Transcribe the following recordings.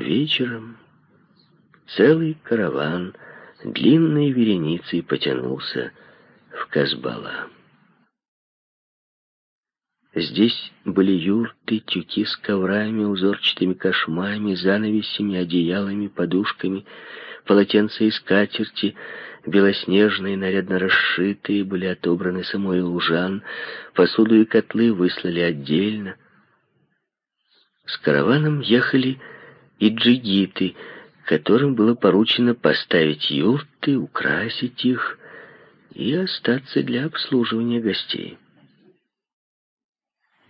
Вечером целый караван длинной вереницей потянулся в Казбала. Здесь были юрты, тюки с коврами, узорчатыми кошмами, занавесями, одеялами, подушками, полотенца и скатерти, белоснежные, нарядно расшитые, были отобраны самой лужан, посуду и котлы выслали отдельно. С караваном ехали и джигиты, которым было поручено поставить юрты, украсить их и остаться для обслуживания гостей.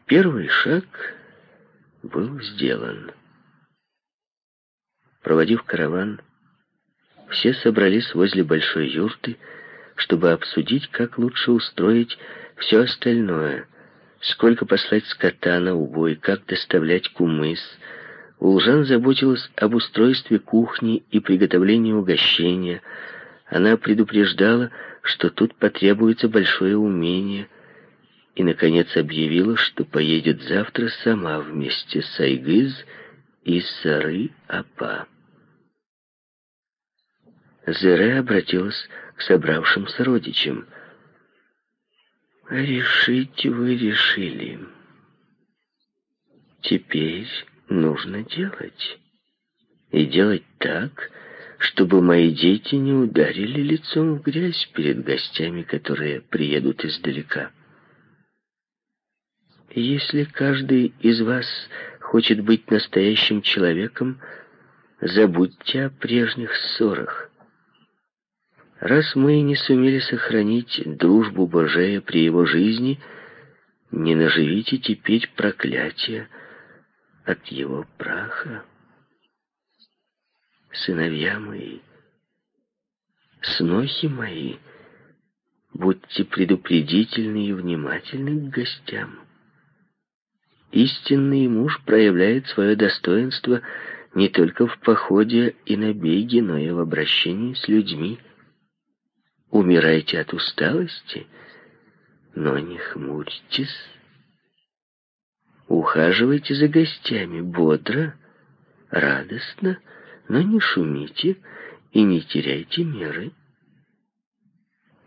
Первый шаг был сделан. Проводив караван, все собрались возле большой юрты, чтобы обсудить, как лучше устроить все остальное, сколько послать скота на убой, как доставлять кумыс. Улжан заботилась об устройстве кухни и приготовлении угощения. Она предупреждала, что тут потребуется большое умение — и, наконец, объявила, что поедет завтра сама вместе с Айгыз и Сары-Апа. Зере обратилась к собравшимся родичам. «Решить вы решили. Теперь нужно делать. И делать так, чтобы мои дети не ударили лицом в грязь перед гостями, которые приедут издалека». Если каждый из вас хочет быть настоящим человеком, забудьте о прежних ссорах. Раз мы не сумели сохранить дружбу Божия при его жизни, не наживите теперь проклятие от его праха. Сыновья мои, снохи мои, будьте предупредительны и внимательны к гостям. Истинный муж проявляет свое достоинство не только в походе и набеге, но и в обращении с людьми. Умирайте от усталости, но не хмурьтесь. Ухаживайте за гостями бодро, радостно, но не шумите и не теряйте меры.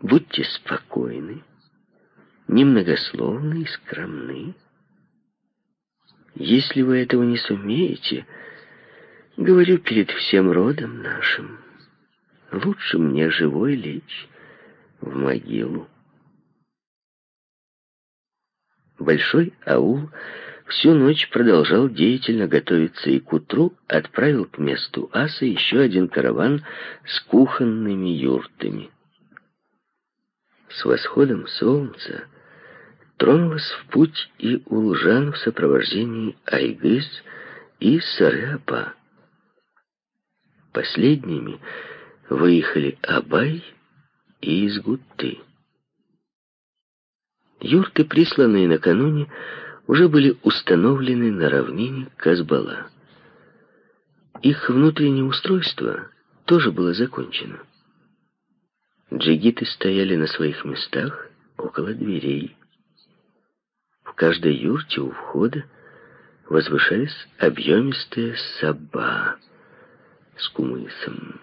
Будьте спокойны, немногословны и скромны. Если вы этого не сумеете, говорю перед всем родом нашим, лучше мне живой лечь в могилу. Большой аул всю ночь продолжал деятельно готовиться и к утру отправил к месту аса еще один караван с кухонными юртами. С восходом солнца тронулась в путь и Улжан в сопровождении Айгыз и Сарыапа. Последними выехали Абай и Изгутты. Юрты, присланные накануне, уже были установлены на равнине Казбала. Их внутреннее устройство тоже было закончено. Джигиты стояли на своих местах около дверей. В каждой юрте у входа возвышались объемистые саба с кумысом.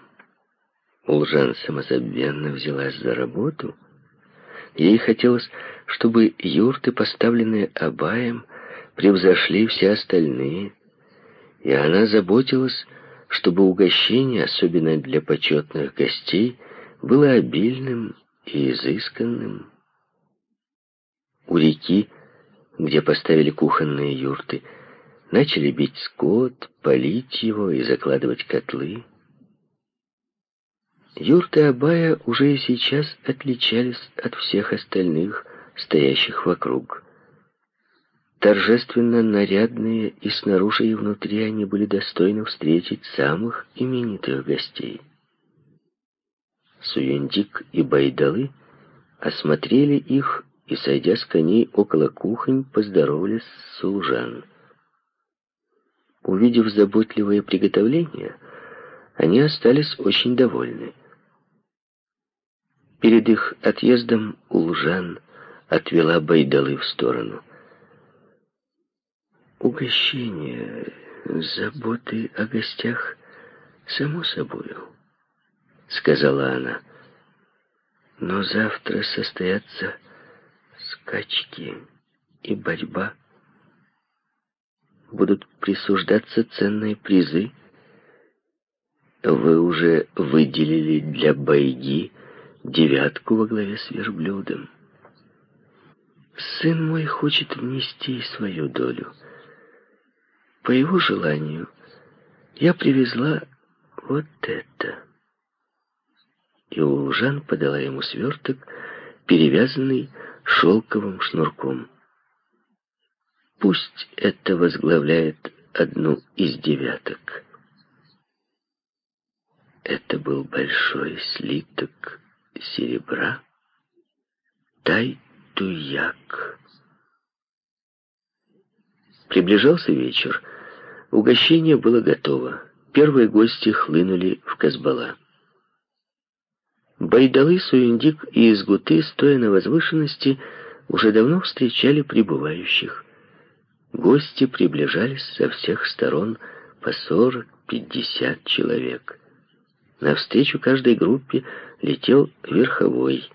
Улжан самозабвенно взялась за работу. Ей хотелось, чтобы юрты, поставленные Абаем, превзошли все остальные, и она заботилась, чтобы угощение, особенно для почетных гостей, было обильным и изысканным. У реки где поставили кухонные юрты, начали бить скот, полить его и закладывать котлы. Юрты Абая уже и сейчас отличались от всех остальных, стоящих вокруг. Торжественно нарядные и снаружи, и внутри они были достойны встретить самых именитых гостей. Суюндик и Байдалы осмотрели их и, сойдя с коней около кухонь, поздоровались с Сулжан. Увидев заботливые приготовления, они остались очень довольны. Перед их отъездом Улжан отвела Байдалы в сторону. «Угощение Заботы о гостях, само собою, сказала она. Но завтра состоятся скачки и борьба. Будут присуждаться ценные призы. Вы уже выделили для бойги девятку во главе с верблюдом. Сын мой хочет внести свою долю. По его желанию я привезла вот это. И Улжан подала ему сверток, перевязанный шелковым шнурком. Пусть это возглавляет одну из девяток. Это был большой слиток серебра, тай-туяк. Приближался вечер. Угощение было готово. Первые гости хлынули в Казбала. Байдалы, Суиндик и Изгуты, стоя на возвышенности, уже давно встречали прибывающих. Гости приближались со всех сторон по сорок-пятьдесят человек. Навстречу каждой группе летел верховой.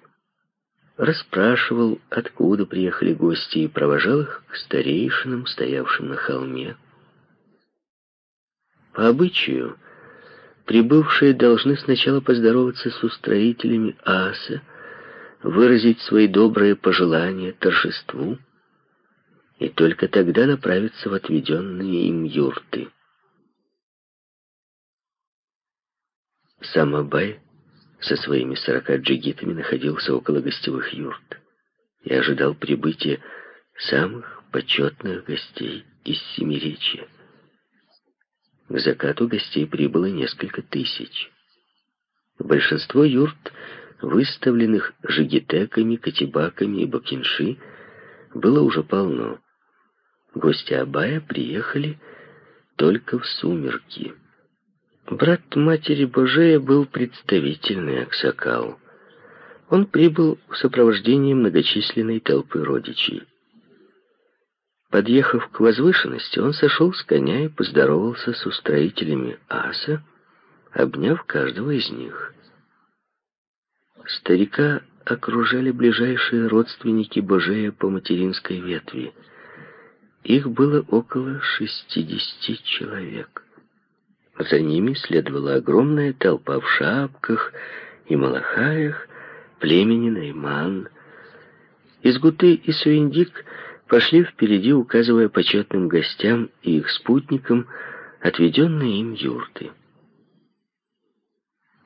Расспрашивал, откуда приехали гости, и провожал их к старейшинам, стоявшим на холме. По обычаю, прибывшие должны сначала поздороваться с устроителями аса, выразить свои добрые пожелания торжеству, и только тогда направиться в отведенные им юрты. Сам Абай со своими сорока джигитами находился около гостевых юрт и ожидал прибытия самых почетных гостей из Семиречья. К закату гостей прибыло несколько тысяч. Большинство юрт, выставленных жигитеками, катибаками и бакинши, было уже полно. Гости Абая приехали только в сумерки. Брат матери Божея был представительный Аксакал. Он прибыл в сопровождении многочисленной толпы родичей. Подъехав к возвышенности, он сошел с коня и поздоровался с устроителями аса, обняв каждого из них. Старика окружали ближайшие родственники Божея по материнской ветви. Их было около шестидесяти человек. За ними следовала огромная толпа в шапках и малахаях племени Найман. Изгуты и Суиндик пошли впереди, указывая почетным гостям и их спутникам отведенные им юрты.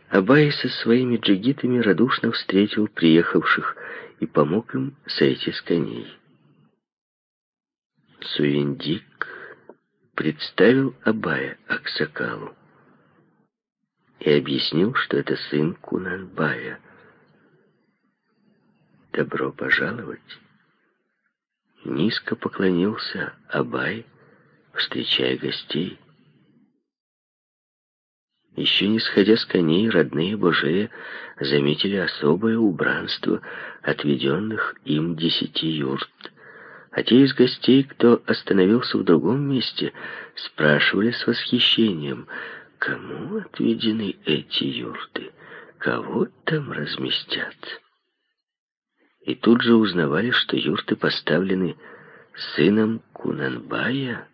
Абай со своими джигитами радушно встретил приехавших и помог им сойти с коней. Суиндик представил Абая Аксакалу и объяснил, что это сын Кунанбая. «Добро пожаловать!» Низко поклонился Абай, встречая гостей. Еще не сходя с коней, родные Божея заметили особое убранство отведенных им десяти юрт. А те из гостей, кто остановился в другом месте, спрашивали с восхищением, кому отведены эти юрты, кого там разместят и тут же узнавали, что юрты поставлены сыном Кунанбая,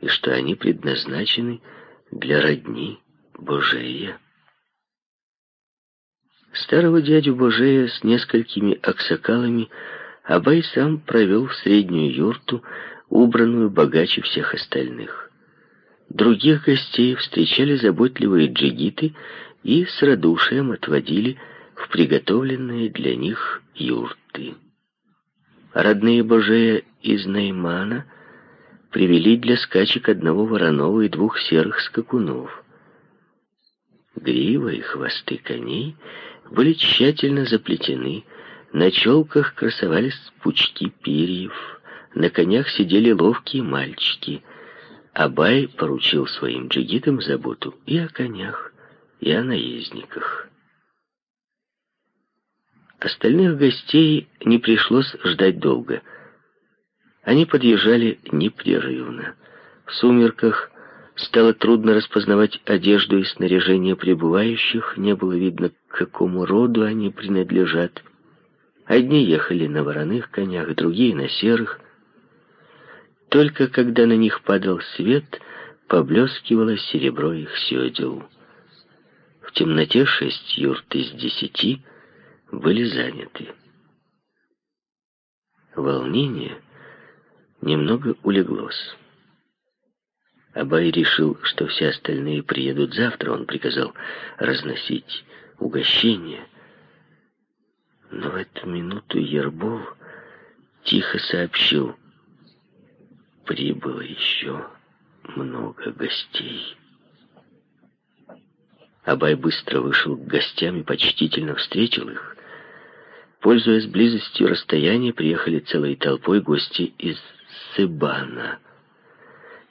и что они предназначены для родни Божея. Старого дядю Божея с несколькими аксакалами Абай сам провел в среднюю юрту, убранную богаче всех остальных. Других гостей встречали заботливые джигиты и с радушием отводили в приготовленные для них юрты. Родные Божея из Наймана привели для скачек одного вороного и двух серых скакунов. Грива и хвосты коней были тщательно заплетены, на челках красовались пучки перьев, на конях сидели ловкие мальчики. Абай поручил своим джигитам заботу и о конях, и о наездниках. Остальных гостей не пришлось ждать долго. Они подъезжали непрерывно. В сумерках стало трудно распознавать одежду и снаряжение прибывающих, не было видно, к какому роду они принадлежат. Одни ехали на вороных конях, другие на серых. Только когда на них падал свет, поблескивало серебро их седел. В темноте шесть юрт из десяти были заняты. Волнение немного улеглось. Абай решил, что все остальные приедут завтра. Он приказал разносить угощение. Но в эту минуту Ербол тихо сообщил, прибыло еще много гостей. Абай быстро вышел к гостям и почтительно встретил их. Пользуясь близостью расстояния, приехали целой толпой гости из Сыбана.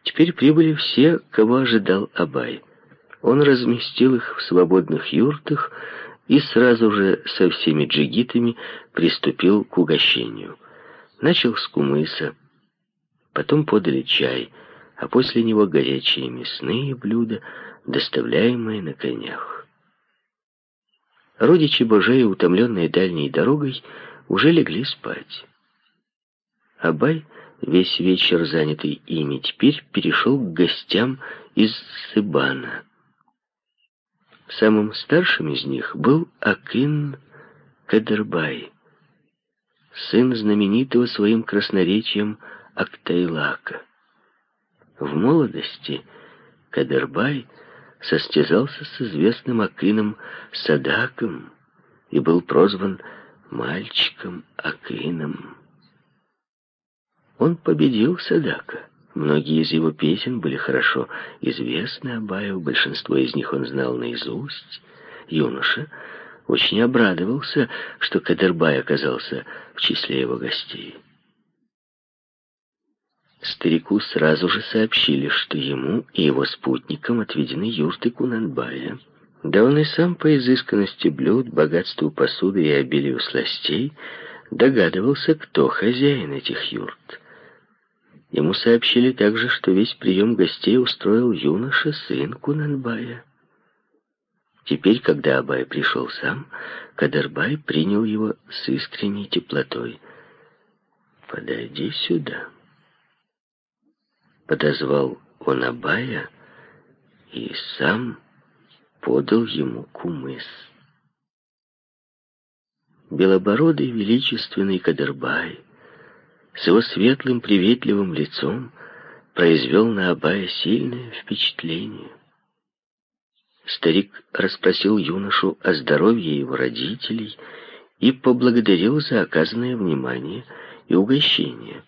Теперь прибыли все, кого ожидал Абай. Он разместил их в свободных юртах и сразу же со всеми джигитами приступил к угощению. Начал с кумыса, потом подали чай — а после него горячие мясные блюда, доставляемые на конях. Родичи Божеи, утомленные дальней дорогой, уже легли спать. Абай, весь вечер занятый ими, теперь перешел к гостям из Сыбана. Самым старшим из них был Акин Кадырбай, сын знаменитого своим красноречием Актайлака. В молодости Кадербай состязался с известным Акином Садаком и был прозван мальчиком Акином. Он победил Садака. Многие из его песен были хорошо известны Абаю, большинство из них он знал наизусть. Юноша очень обрадовался, что Кадербай оказался в числе его гостей. Старику сразу же сообщили, что ему и его спутникам отведены юрты Кунанбая. Да он и сам по изысканности блюд, богатству посуды и обилию сластей догадывался, кто хозяин этих юрт. Ему сообщили также, что весь прием гостей устроил юноша, сын Кунанбая. Теперь, когда Абай пришел сам, Кадарбай принял его с искренней теплотой. «Подойди сюда», подозвал он Абая и сам подал ему кумыс. Белобородый величественный Кадырбай с его светлым приветливым лицом произвел на Абая сильное впечатление. Старик расспросил юношу о здоровье его родителей и поблагодарил за оказанное внимание и угощение.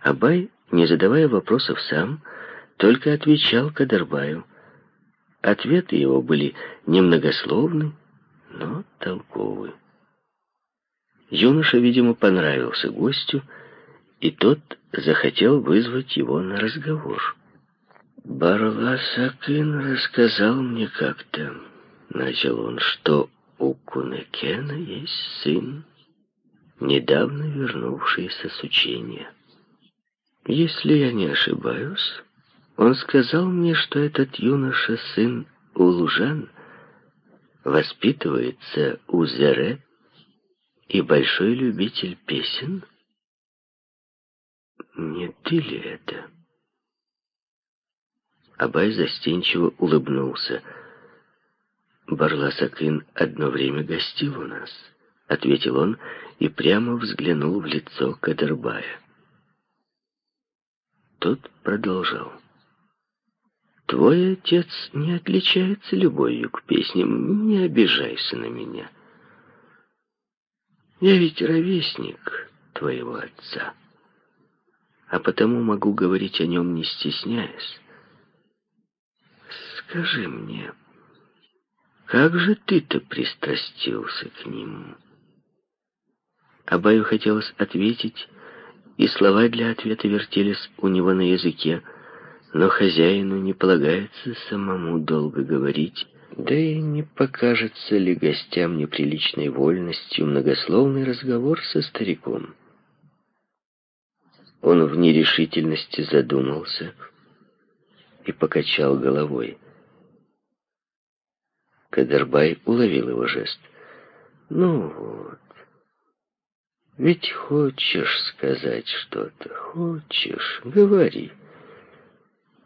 Абай не задавая вопросов сам, только отвечал Кадарбаю. Ответы его были немногословны, но толковы. Юноша, видимо, понравился гостю, и тот захотел вызвать его на разговор. «Барласакин рассказал мне как-то, — начал он, — что у Кунекена есть сын, недавно вернувшийся с учения. Если я не ошибаюсь, он сказал мне, что этот юноша, сын Улужан, воспитывается у Зере и большой любитель песен. Не ты ли это? Абай застенчиво улыбнулся. Барласакин одно время гостил у нас, — ответил он и прямо взглянул в лицо Кадырбая. Тот продолжал. «Твой отец не отличается любовью к песням, не обижайся на меня. Я ведь ровесник твоего отца, а потому могу говорить о нем, не стесняясь. Скажи мне, как же ты-то пристрастился к нему?» Абаю хотелось ответить, и слова для ответа вертелись у него на языке, но хозяину не полагается самому долго говорить, да и не покажется ли гостям неприличной вольностью многословный разговор со стариком. Он в нерешительности задумался и покачал головой. Кадербай уловил его жест. «Ну вот, ведь хочешь сказать что-то, хочешь, говори.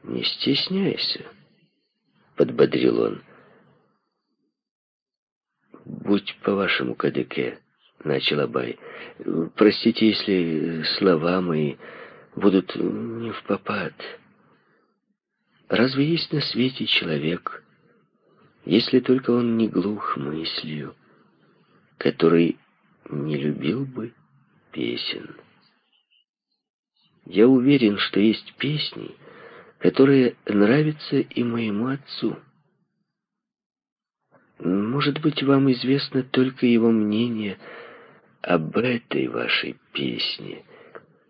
Не стесняйся, подбодрил он. Будь по-вашему, Кадыке, начал Абай. Простите, если слова мои будут не в попад. Разве есть на свете человек, если только он не глух мыслью, который не любил бы песен. Я уверен, что есть песни, которые нравятся и моему отцу. Может быть, вам известно только его мнение об этой вашей песне.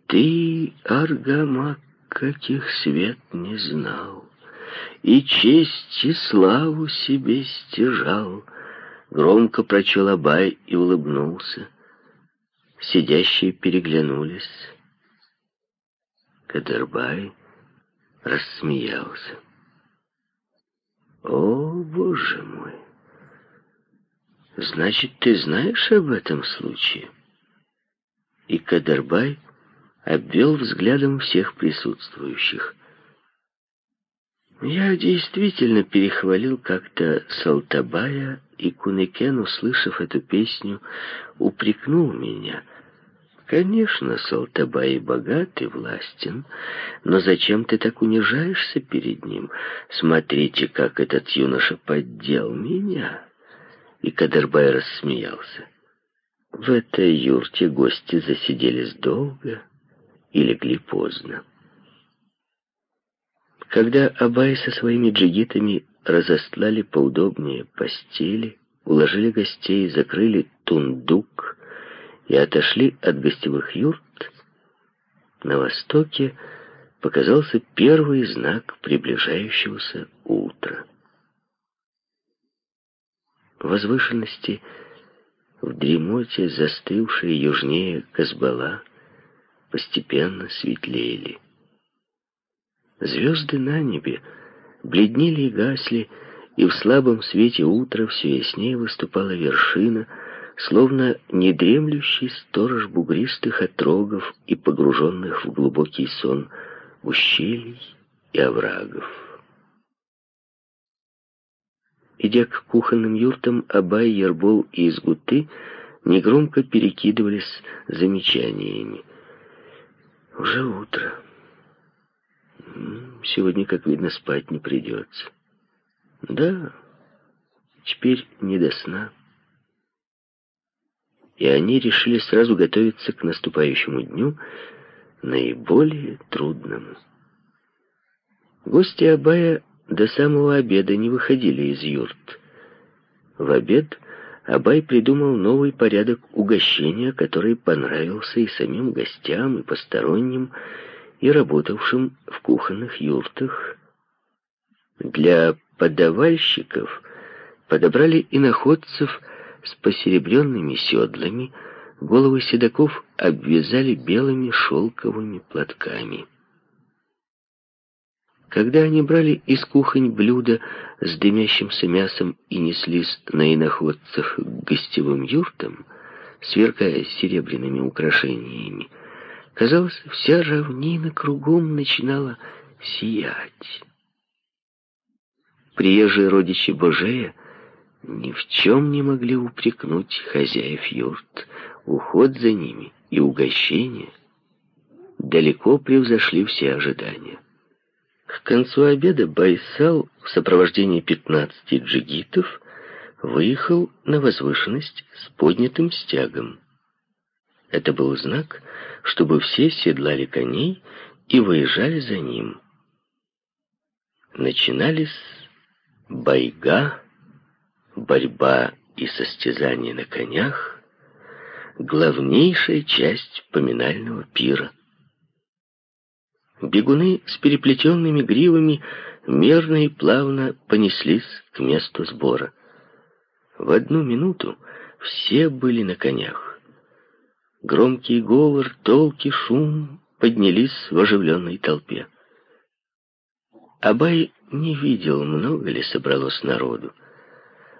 Ты, Аргамак, каких свет не знал, и честь и славу себе стяжал. Громко прочел Абай и улыбнулся. Сидящие переглянулись. Кадырбай рассмеялся. «О, Боже мой! Значит, ты знаешь об этом случае?» И Кадырбай обвел взглядом всех присутствующих. Я действительно перехвалил как-то Салтабая, и Кунекен, услышав эту песню, упрекнул меня. Конечно, Салтабай богат и властен, но зачем ты так унижаешься перед ним? Смотрите, как этот юноша поддел меня. И Кадырбай рассмеялся. В этой юрте гости засиделись долго и легли поздно. Когда Абай со своими джигитами разостлали поудобнее постели, уложили гостей, закрыли тундук и отошли от гостевых юрт, на востоке показался первый знак приближающегося утра. Возвышенности в дремоте, застывшие южнее Казбала, постепенно светлели. Звезды на небе бледнели и гасли, и в слабом свете утра все яснее выступала вершина, словно недремлющий сторож бугристых отрогов и погруженных в глубокий сон ущелий и оврагов. Идя к кухонным юртам, Абай, Ербол и Изгуты негромко перекидывались замечаниями. «Уже утро». Сегодня, как видно, спать не придется. Да, теперь не до сна. И они решили сразу готовиться к наступающему дню, наиболее трудному. Гости Абая до самого обеда не выходили из юрт. В обед Абай придумал новый порядок угощения, который понравился и самим гостям, и посторонним, и работавшим в кухонных юртах. Для подавальщиков подобрали иноходцев с посеребренными седлами, головы седаков обвязали белыми шелковыми платками. Когда они брали из кухонь блюда с дымящимся мясом и неслись на иноходцах к гостевым юртам, сверкая серебряными украшениями, Казалось, вся равнина кругом начинала сиять. Приезжие родичи Божея ни в чем не могли упрекнуть хозяев юрт. Уход за ними и угощение далеко превзошли все ожидания. К концу обеда Байсал в сопровождении пятнадцати джигитов выехал на возвышенность с поднятым стягом. Это был знак, чтобы все седлали коней и выезжали за ним. Начинались бойга, борьба и состязания на конях, главнейшая часть поминального пира. Бегуны с переплетенными гривами мерно и плавно понеслись к месту сбора. В одну минуту все были на конях. Громкий говор, толки, шум поднялись в оживленной толпе. Абай не видел, много ли собралось народу.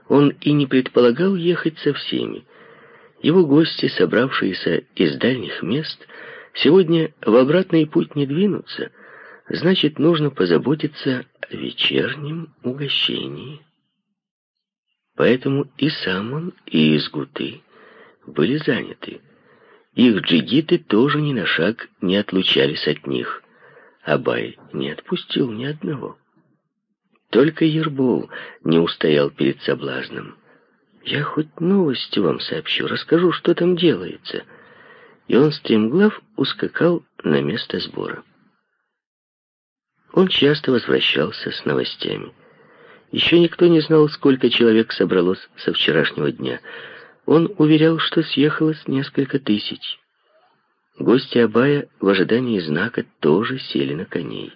Он и не предполагал ехать со всеми. Его гости, собравшиеся из дальних мест, сегодня в обратный путь не двинутся, значит, нужно позаботиться о вечернем угощении. Поэтому и сам он, и изгуты были заняты. Их джигиты тоже ни на шаг не отлучались от них. Абай не отпустил ни одного. Только Ербол не устоял перед соблазном. «Я хоть новости вам сообщу, расскажу, что там делается». И он, стремглав, ускакал на место сбора. Он часто возвращался с новостями. Еще никто не знал, сколько человек собралось со вчерашнего дня. Он уверял, что съехалось несколько тысяч. Гости Абая в ожидании знака тоже сели на коней.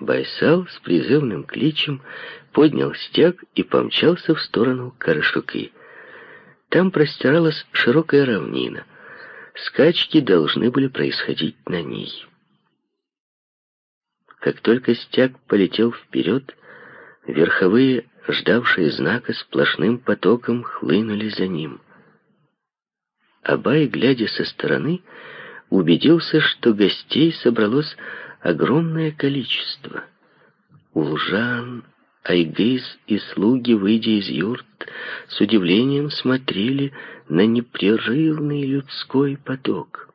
Байсал с призывным кличем поднял стяг и помчался в сторону Карашуки. Там простиралась широкая равнина. Скачки должны были происходить на ней. Как только стяг полетел вперед, верховые, ждавшие знака, сплошным потоком хлынули за ним. Абай, глядя со стороны, убедился, что гостей собралось огромное количество. Улжан, Айгыз и слуги, выйдя из юрт, с удивлением смотрели на непрерывный людской поток.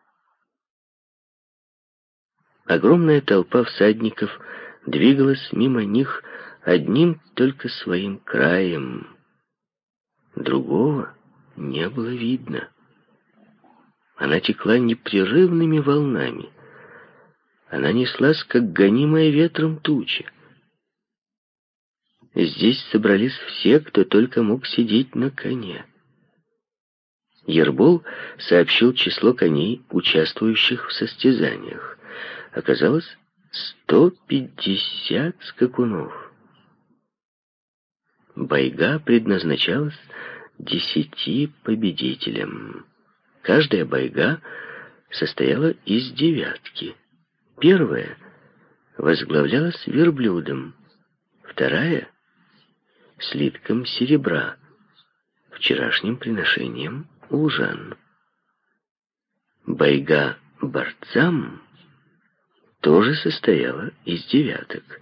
Огромная толпа всадников двигалась мимо них одним только своим краем. Другого не было видно. Она текла непрерывными волнами. Она неслась, как гонимая ветром туча. Здесь собрались все, кто только мог сидеть на коне. Ербол сообщил число коней, участвующих в состязаниях. Оказалось, 150 скакунов. Байга предназначалась десяти победителям. Каждая байга состояла из девятки. Первая возглавлялась верблюдом, вторая — слитком серебра, вчерашним приношением ужан. Байга борцам тоже состояла из девяток.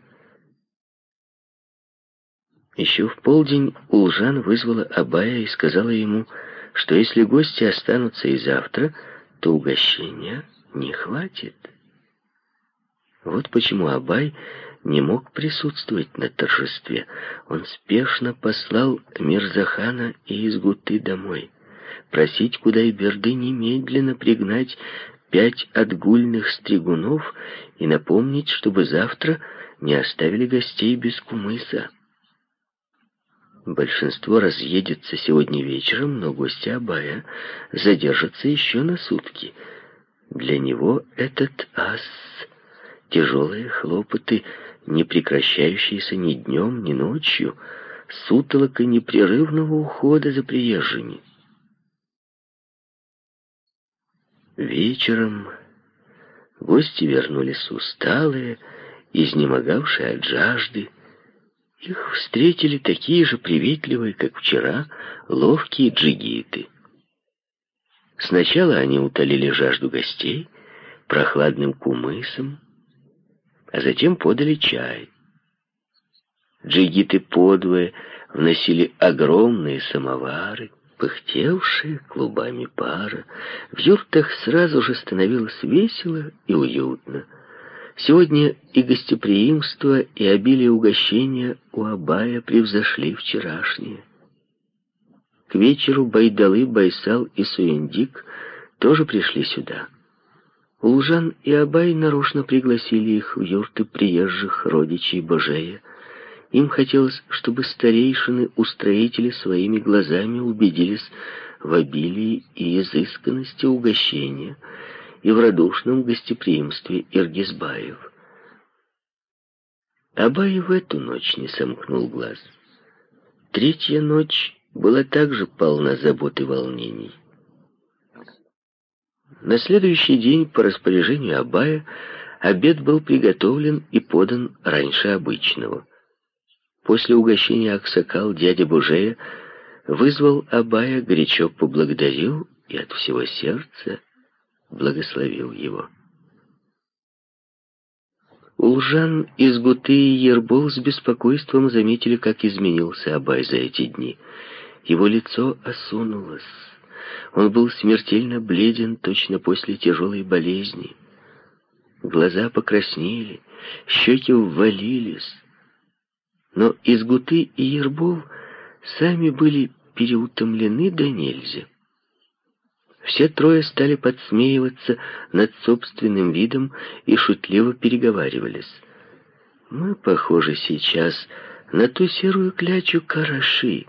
Еще в полдень Улжан вызвала Абая и сказала ему, что если гости останутся и завтра, то угощения не хватит. Вот почему Абай не мог присутствовать на торжестве. Он спешно послал Мирзахана и Изгуты домой, просить Кудайберды немедленно пригнать пять отгульных стригунов и напомнить, чтобы завтра не оставили гостей без кумыса. Большинство разъедется сегодня вечером, но гости Абая задержатся еще на сутки. Для него этот ас — тяжелые хлопоты, не прекращающиеся ни днем, ни ночью, сутолока непрерывного ухода за приезжими. Вечером гости вернулись усталые, изнемогавшие от жажды, их встретили такие же приветливые, как вчера, ловкие джигиты. Сначала они утолили жажду гостей прохладным кумысом, а затем подали чай. Джигиты подвое вносили огромные самовары, пыхтевшие клубами пара. В юртах сразу же становилось весело и уютно. Сегодня и гостеприимство, и обилие угощения у Абая превзошли вчерашние. К вечеру Байдалы, Байсал и Суендик тоже пришли сюда. Улжан и Абай нарочно пригласили их в юрты приезжих родичей Божея. Им хотелось, чтобы старейшины-устроители своими глазами убедились в обилии и изысканности угощения — и в радушном гостеприимстве Иргизбаев. Абай в эту ночь не сомкнул глаз. Третья ночь была также полна забот и волнений. На следующий день по распоряжению Абая обед был приготовлен и подан раньше обычного. После угощения Аксакал дядя Бужея вызвал Абая, горячо поблагодарил и от всего сердца благословил его. Улжан из Гуты и Ербол с беспокойством заметили, как изменился Абай за эти дни. Его лицо осунулось. Он был смертельно бледен точно после тяжелой болезни. Глаза покраснели, щеки ввалились. Но Изгуты и Ербол сами были переутомлены до нельзя. Все трое стали подсмеиваться над собственным видом и шутливо переговаривались. «Мы похожи сейчас на ту серую клячу караши,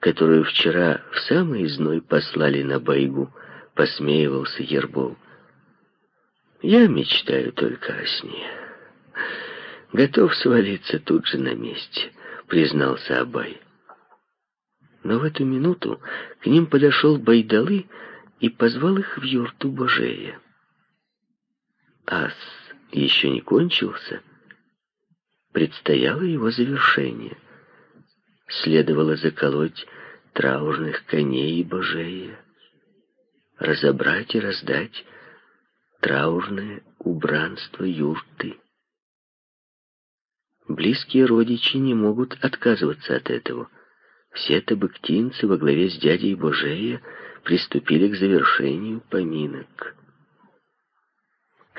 которую вчера в самый зной послали на байгу», — посмеивался Ербол. «Я мечтаю только о сне. Готов свалиться тут же на месте», — признался Абай. Но в эту минуту к ним подошел Байдалы и позвал их в юрту Божея. Ас еще не кончился, предстояло его завершение. Следовало заколоть траурных коней Божея, разобрать и раздать траурное убранство юрты. Близкие родичи не могут отказываться от этого. Все табыктинцы во главе с дядей Божея приступили к завершению поминок.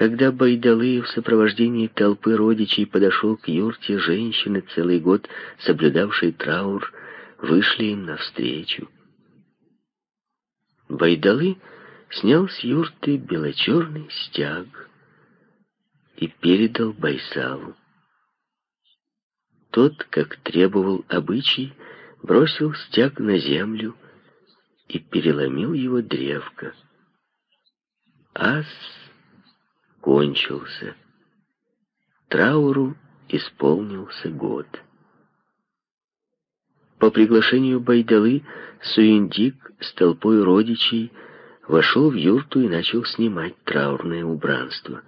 Когда Байдалы в сопровождении толпы родичей подошел к юрте, женщины, целый год соблюдавшей траур, вышли им навстречу. Байдалы снял с юрты белочерный стяг и передал Байсалу. Тот, как требовал обычай, бросил стяг на землю и переломил его древко. Ас кончился. Трауру исполнился год. По приглашению Байдалы Суиндик с толпой родичей вошел в юрту и начал снимать траурное убранство.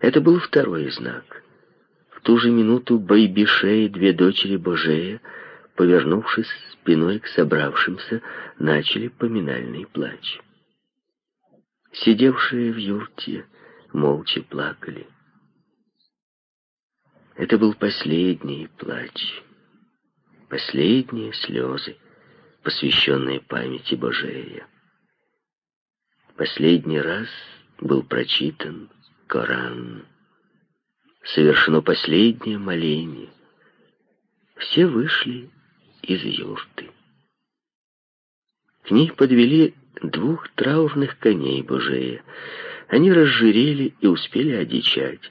Это был второй знак. В ту же минуту Байбише и две дочери Божея повернувшись спиной к собравшимся, начали поминальный плач. Сидевшие в юрте молча плакали. Это был последний плач, последние слезы, посвященные памяти Божея. Последний раз был прочитан Коран. Совершено последнее моление. Все вышли из юрты. К ней подвели двух траурных коней Божея. Они разжирели и успели одичать.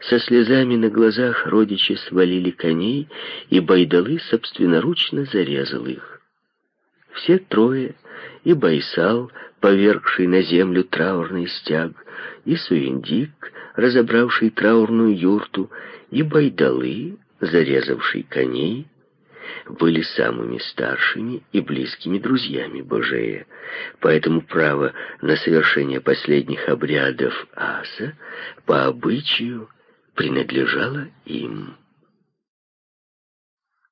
Со слезами на глазах родичи свалили коней, и Байдалы собственноручно зарезал их. Все трое, и Байсал, повергший на землю траурный стяг, и Суиндик, разобравший траурную юрту, и Байдалы, зарезавший коней, были самыми старшими и близкими друзьями Божея, поэтому право на совершение последних обрядов аса по обычаю принадлежало им.